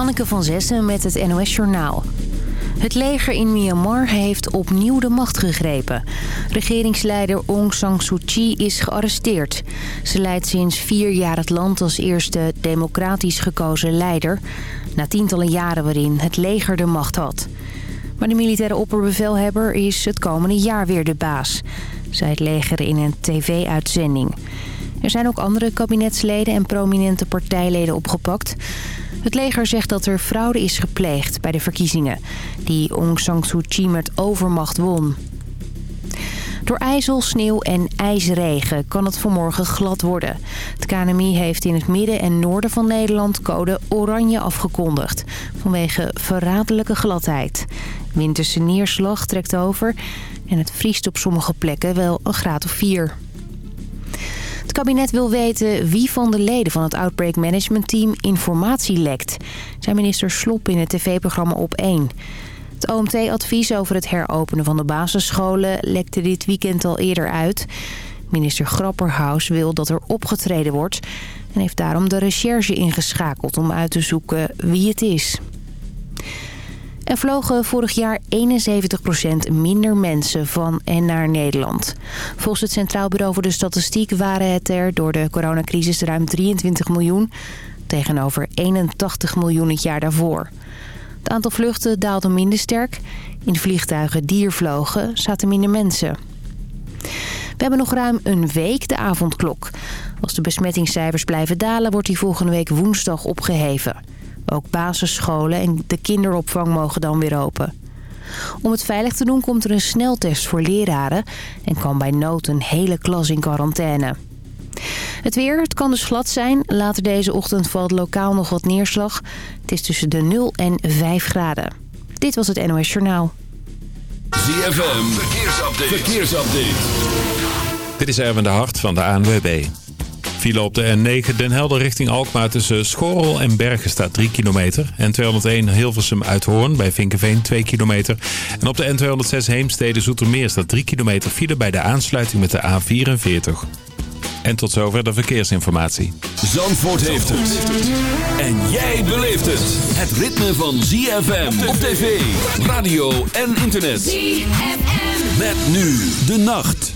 Hanneke van Zessen met het NOS Journaal. Het leger in Myanmar heeft opnieuw de macht gegrepen. Regeringsleider Aung San Suu Kyi is gearresteerd. Ze leidt sinds vier jaar het land als eerste democratisch gekozen leider... na tientallen jaren waarin het leger de macht had. Maar de militaire opperbevelhebber is het komende jaar weer de baas... zei het leger in een tv-uitzending. Er zijn ook andere kabinetsleden en prominente partijleden opgepakt... Het leger zegt dat er fraude is gepleegd bij de verkiezingen... die Aung San Suu Kyi met overmacht won. Door ijzel, sneeuw en ijsregen kan het vanmorgen glad worden. Het KNMI heeft in het midden en noorden van Nederland code oranje afgekondigd... vanwege verraderlijke gladheid. Winterse neerslag trekt over en het vriest op sommige plekken wel een graad of 4. Het kabinet wil weten wie van de leden van het Outbreak Management Team informatie lekt. Zijn minister Slop in het tv-programma Op 1. Het OMT-advies over het heropenen van de basisscholen lekte dit weekend al eerder uit. Minister Grapperhaus wil dat er opgetreden wordt... en heeft daarom de recherche ingeschakeld om uit te zoeken wie het is. Er vlogen vorig jaar 71% minder mensen van en naar Nederland. Volgens het Centraal Bureau voor de Statistiek waren het er door de coronacrisis ruim 23 miljoen... tegenover 81 miljoen het jaar daarvoor. Het aantal vluchten daalde minder sterk. In vliegtuigen die er vlogen zaten minder mensen. We hebben nog ruim een week de avondklok. Als de besmettingscijfers blijven dalen wordt die volgende week woensdag opgeheven... Ook basisscholen en de kinderopvang mogen dan weer open. Om het veilig te doen komt er een sneltest voor leraren... en kan bij nood een hele klas in quarantaine. Het weer, het kan dus glad zijn. Later deze ochtend valt lokaal nog wat neerslag. Het is tussen de 0 en 5 graden. Dit was het NOS Journaal. ZFM, verkeersupdate. verkeersupdate. Dit is Erwin de Hart van de ANWB. File op de N9 Den Helder richting Alkmaar tussen Schorrel en Bergen staat 3 kilometer. N201 Hilversum Uithoorn bij Vinkenveen 2 kilometer. En op de N206 Heemstede Zoetermeer staat 3 kilometer file bij de aansluiting met de A44. En tot zover de verkeersinformatie. Zandvoort heeft het. En jij beleeft het. Het ritme van ZFM op tv, radio en internet. ZFM. Met nu de nacht.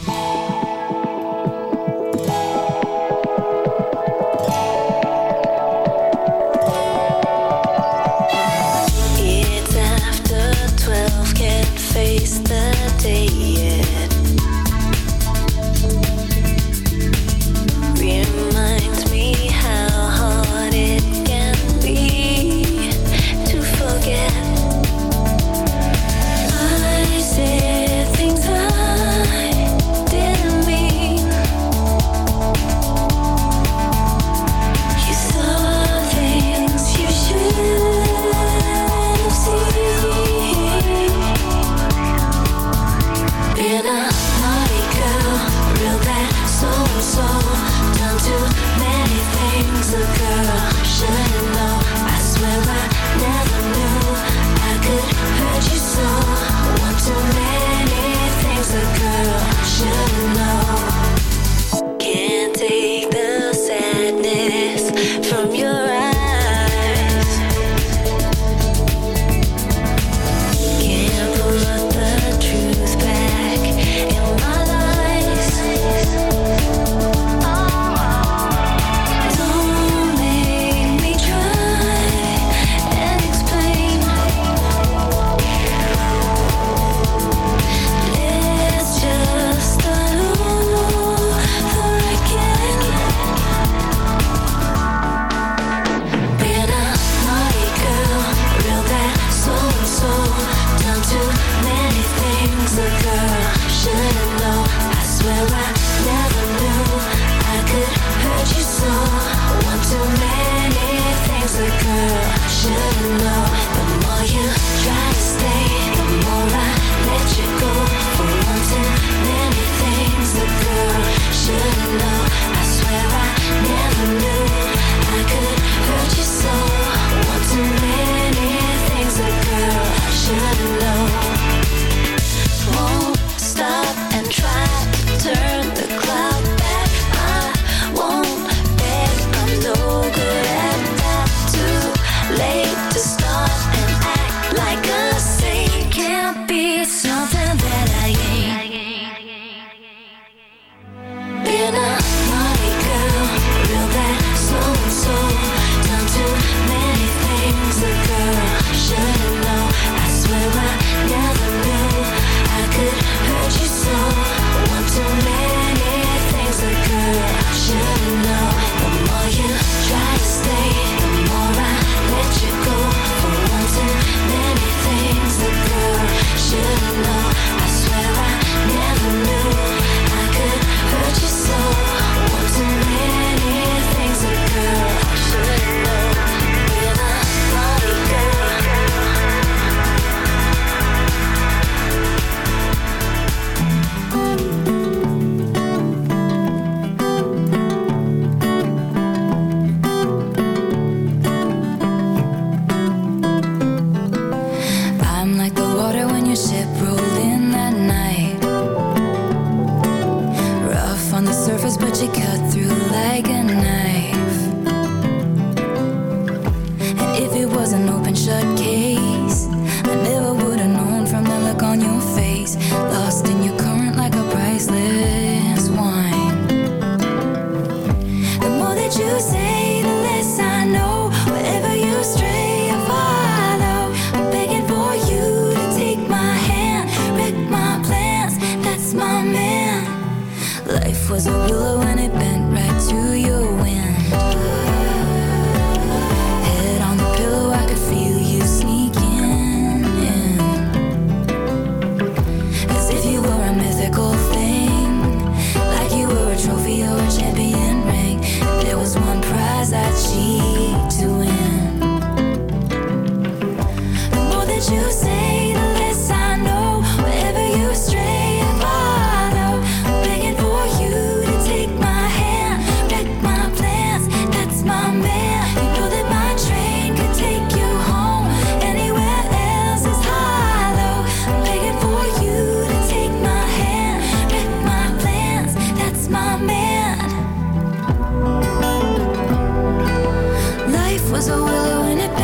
Time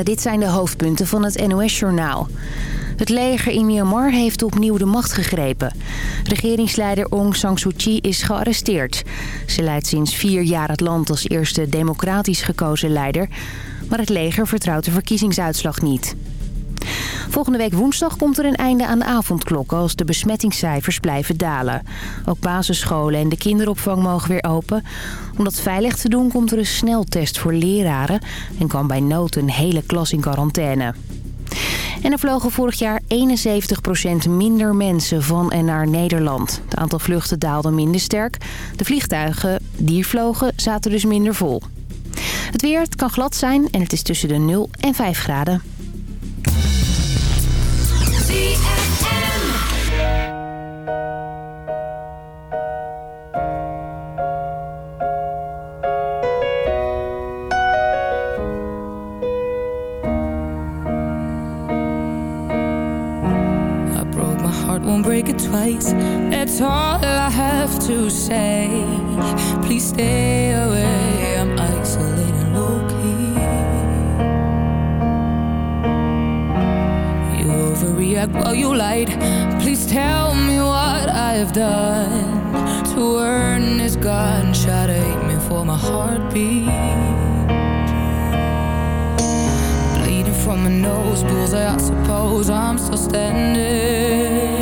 Dit zijn de hoofdpunten van het NOS-journaal. Het leger in Myanmar heeft opnieuw de macht gegrepen. Regeringsleider Aung San Suu Kyi is gearresteerd. Ze leidt sinds vier jaar het land als eerste democratisch gekozen leider. Maar het leger vertrouwt de verkiezingsuitslag niet. Volgende week woensdag komt er een einde aan de avondklok als de besmettingscijfers blijven dalen. Ook basisscholen en de kinderopvang mogen weer open. Om dat veilig te doen komt er een sneltest voor leraren en kan bij nood een hele klas in quarantaine. En er vlogen vorig jaar 71% minder mensen van en naar Nederland. Het aantal vluchten daalde minder sterk. De vliegtuigen die vlogen zaten dus minder vol. Het weer, kan glad zijn en het is tussen de 0 en 5 graden. To say. Please stay away. I'm isolating low key. You overreact while you lied. Please tell me what I have done to earn this gunshot. Aiming for my heartbeat. Bleeding from my nose, bullseye, I suppose I'm still standing.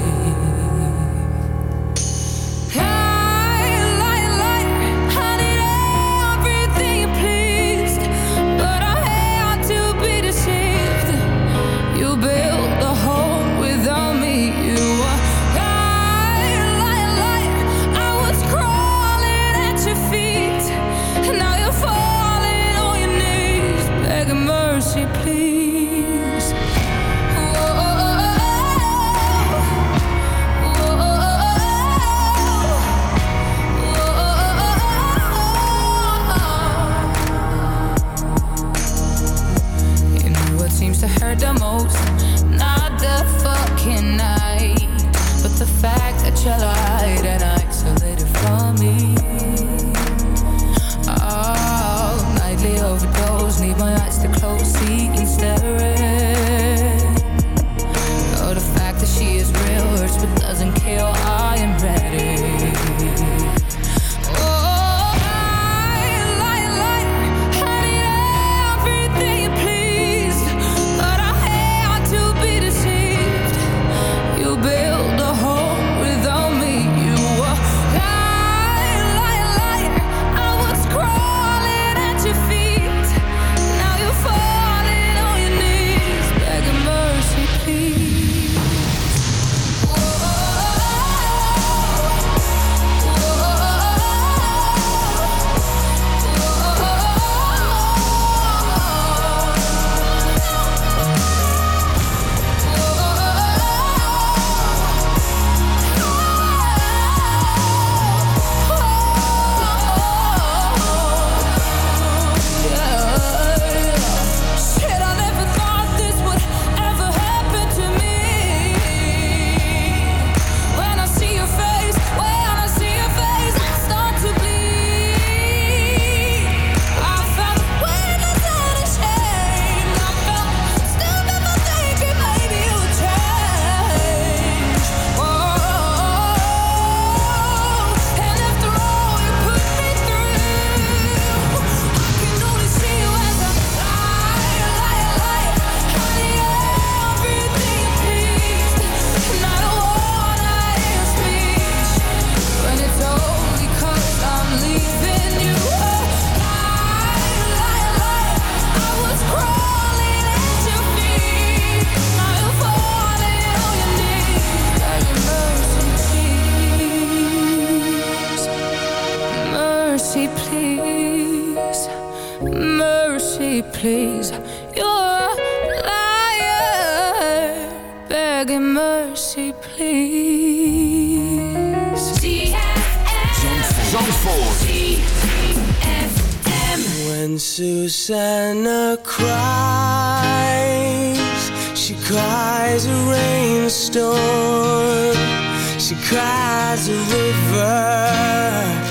mercy, please. Mercy, please. You're a liar. Begging mercy, please. ZFM. When Susanna cries, she cries a rainstorm. She cries a river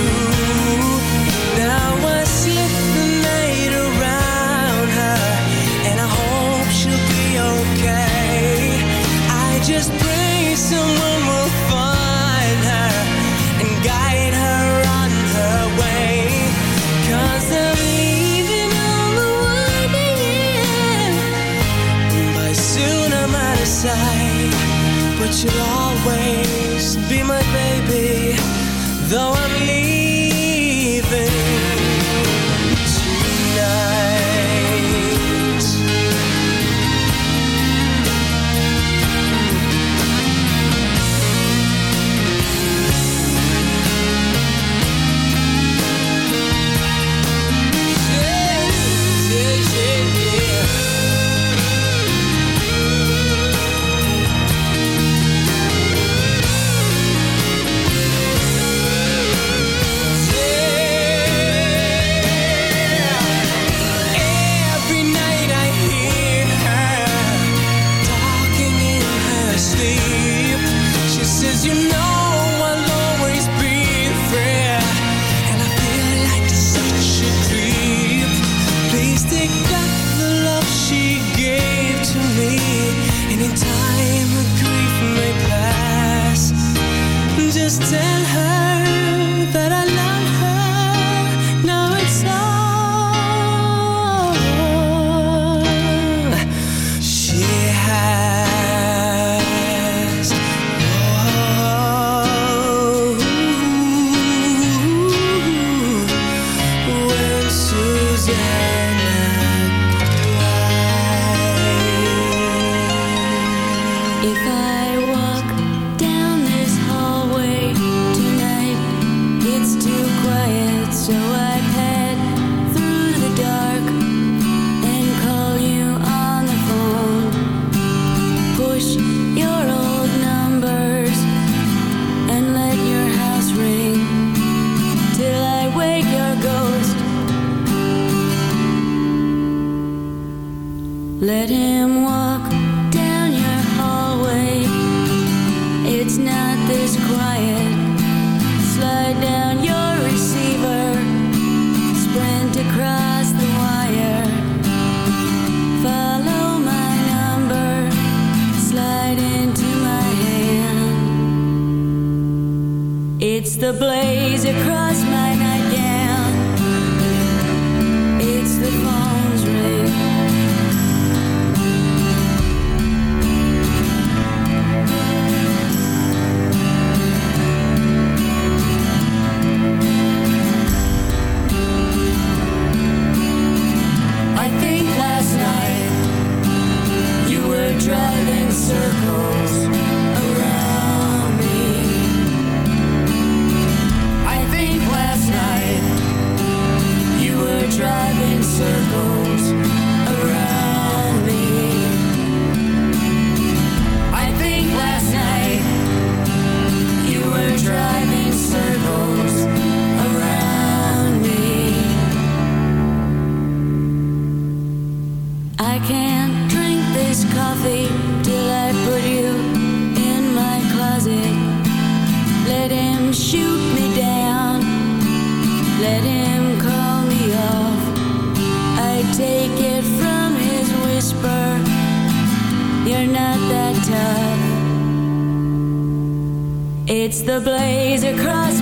It's the blaze across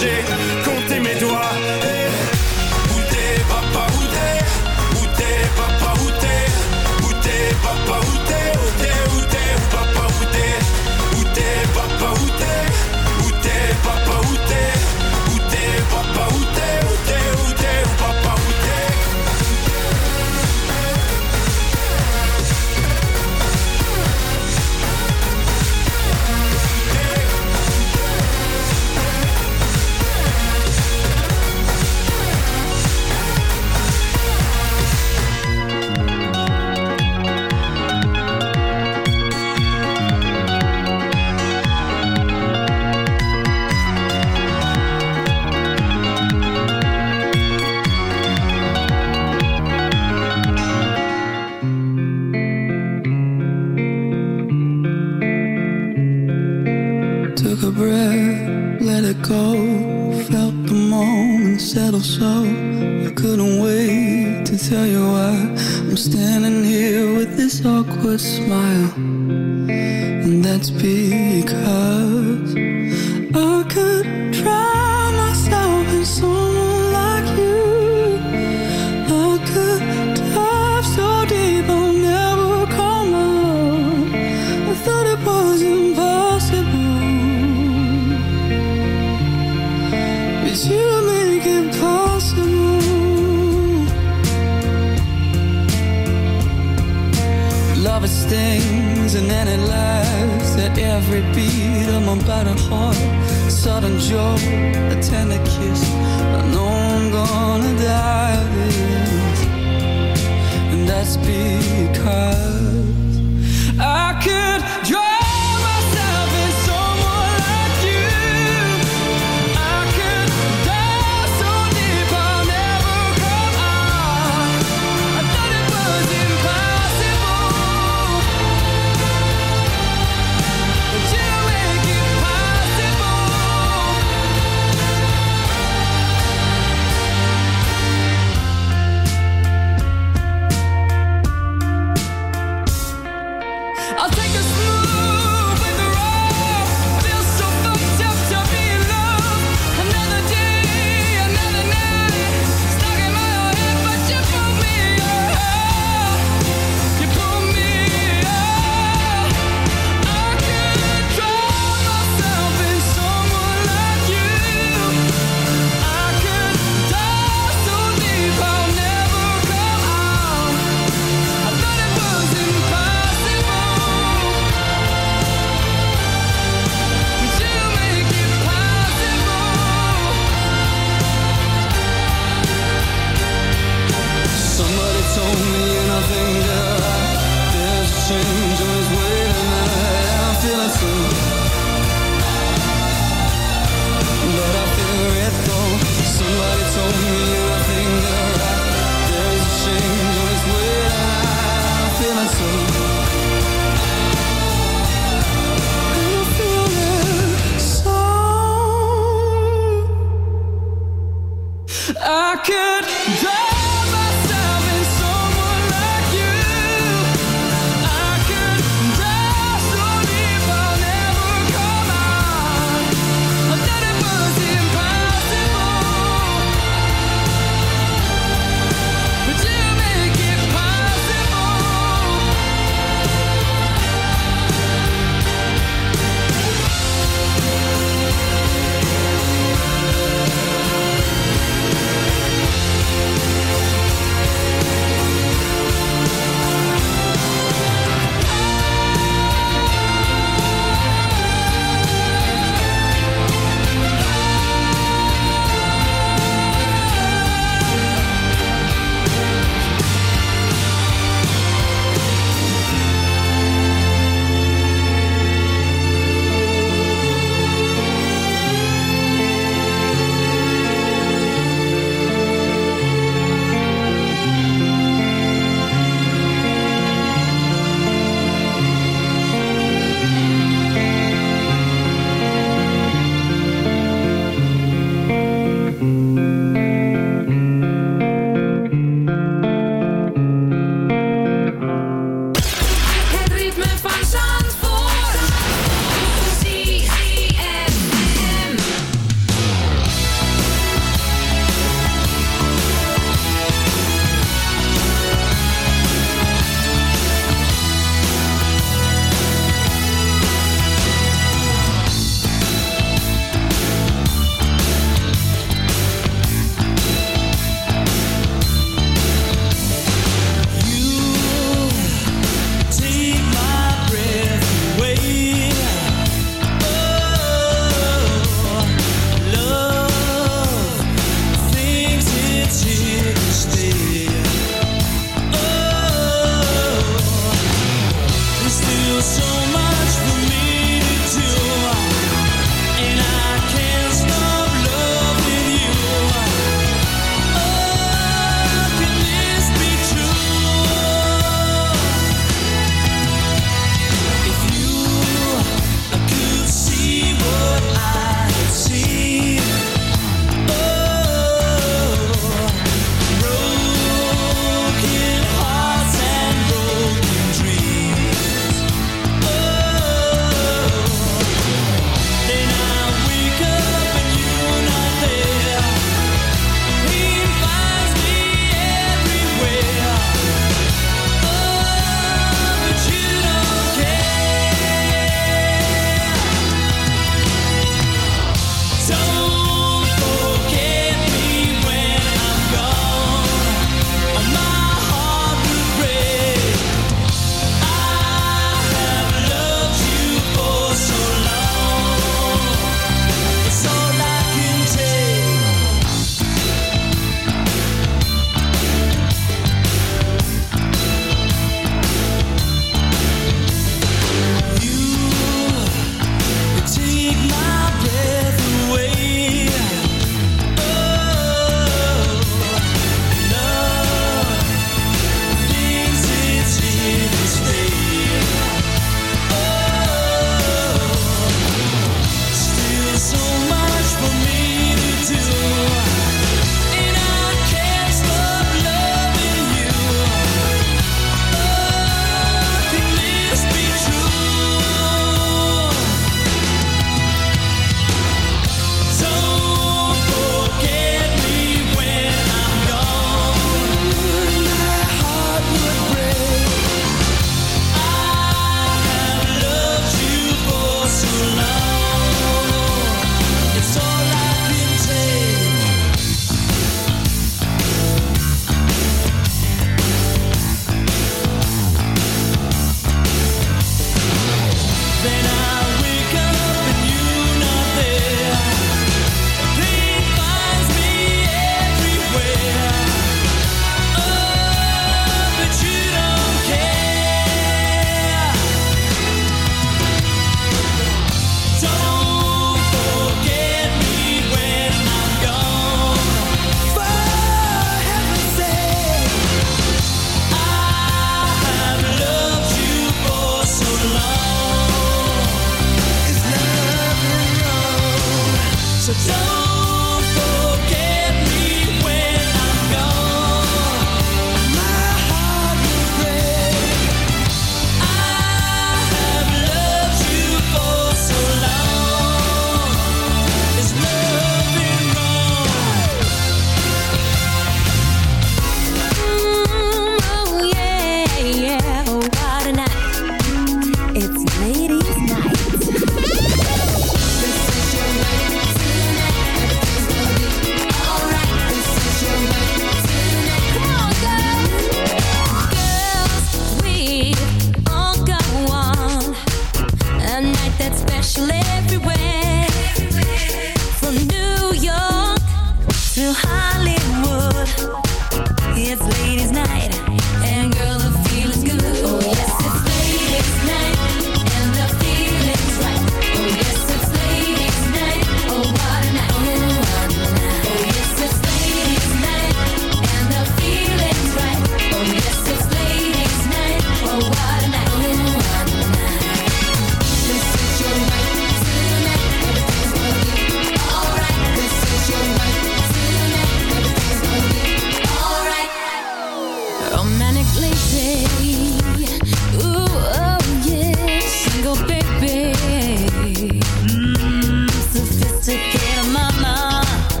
shake settle so. I couldn't wait to tell you why I'm standing here with this awkward smile. And that's because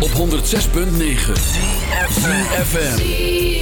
Op 106.9 FM.